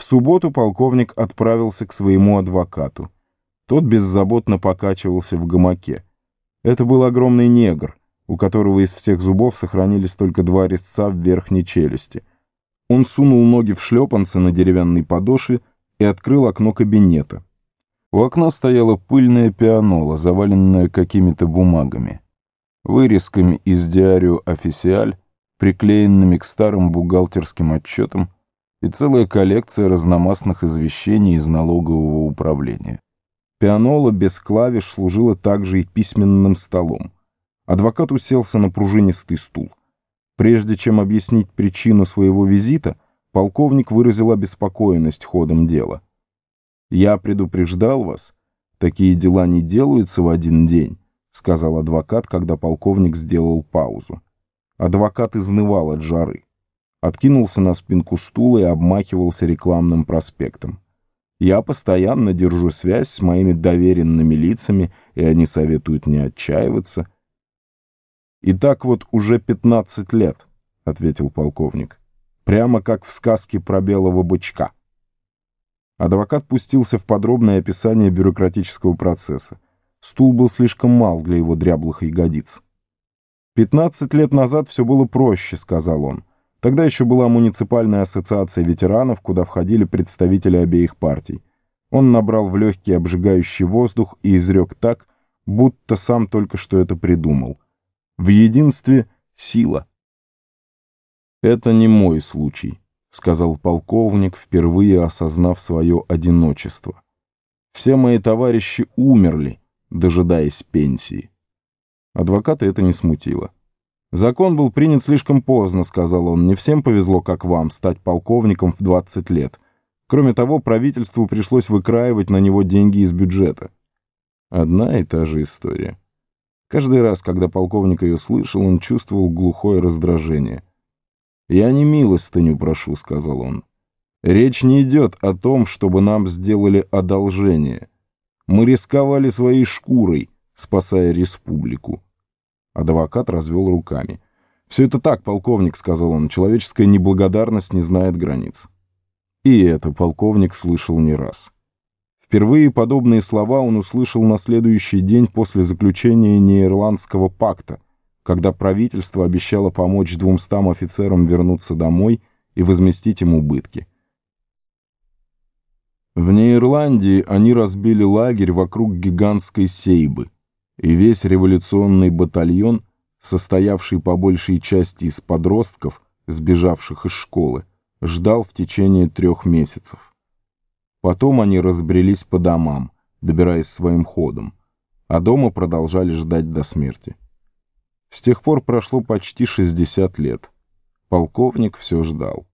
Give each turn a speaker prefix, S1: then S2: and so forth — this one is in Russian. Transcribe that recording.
S1: В субботу полковник отправился к своему адвокату. Тот беззаботно покачивался в гамаке. Это был огромный негр, у которого из всех зубов сохранились только два резца в верхней челюсти. Он сунул ноги в шлепанцы на деревянной подошве и открыл окно кабинета. У окна стояла пыльная пианола, заваленная какими-то бумагами. Вырезками из диарио «Официаль», приклеенными к старым бухгалтерским отчетам, и целая коллекция разномастных извещений из налогового управления. Пианола без клавиш служила также и письменным столом. Адвокат уселся на пружинистый стул. Прежде чем объяснить причину своего визита, полковник выразил обеспокоенность ходом дела. «Я предупреждал вас, такие дела не делаются в один день», сказал адвокат, когда полковник сделал паузу. Адвокат изнывал от жары. Откинулся на спинку стула и обмахивался рекламным проспектом. Я постоянно держу связь с моими доверенными лицами, и они советуют не отчаиваться. «И так вот уже 15 лет», — ответил полковник. «Прямо как в сказке про белого бычка». Адвокат пустился в подробное описание бюрократического процесса. Стул был слишком мал для его дряблых ягодиц. «Пятнадцать лет назад все было проще», — сказал он. Тогда еще была муниципальная ассоциация ветеранов, куда входили представители обеих партий. Он набрал в легкий обжигающий воздух и изрек так, будто сам только что это придумал. В единстве сила. «Это не мой случай», — сказал полковник, впервые осознав свое одиночество. «Все мои товарищи умерли, дожидаясь пенсии». Адвоката это не смутило. «Закон был принят слишком поздно», — сказал он. «Не всем повезло, как вам, стать полковником в 20 лет. Кроме того, правительству пришлось выкраивать на него деньги из бюджета». Одна и та же история. Каждый раз, когда полковник ее слышал, он чувствовал глухое раздражение. «Я не милостыню прошу», — сказал он. «Речь не идет о том, чтобы нам сделали одолжение. Мы рисковали своей шкурой, спасая республику. Адвокат развел руками. «Все это так, полковник», — сказал он, — «человеческая неблагодарность не знает границ». И это полковник слышал не раз. Впервые подобные слова он услышал на следующий день после заключения Нейрландского пакта, когда правительство обещало помочь двумстам офицерам вернуться домой и возместить им убытки. В Нейрландии они разбили лагерь вокруг гигантской сейбы — и весь революционный батальон, состоявший по большей части из подростков, сбежавших из школы, ждал в течение трех месяцев. Потом они разбрелись по домам, добираясь своим ходом, а дома продолжали ждать до смерти. С тех пор прошло почти 60 лет. Полковник все ждал.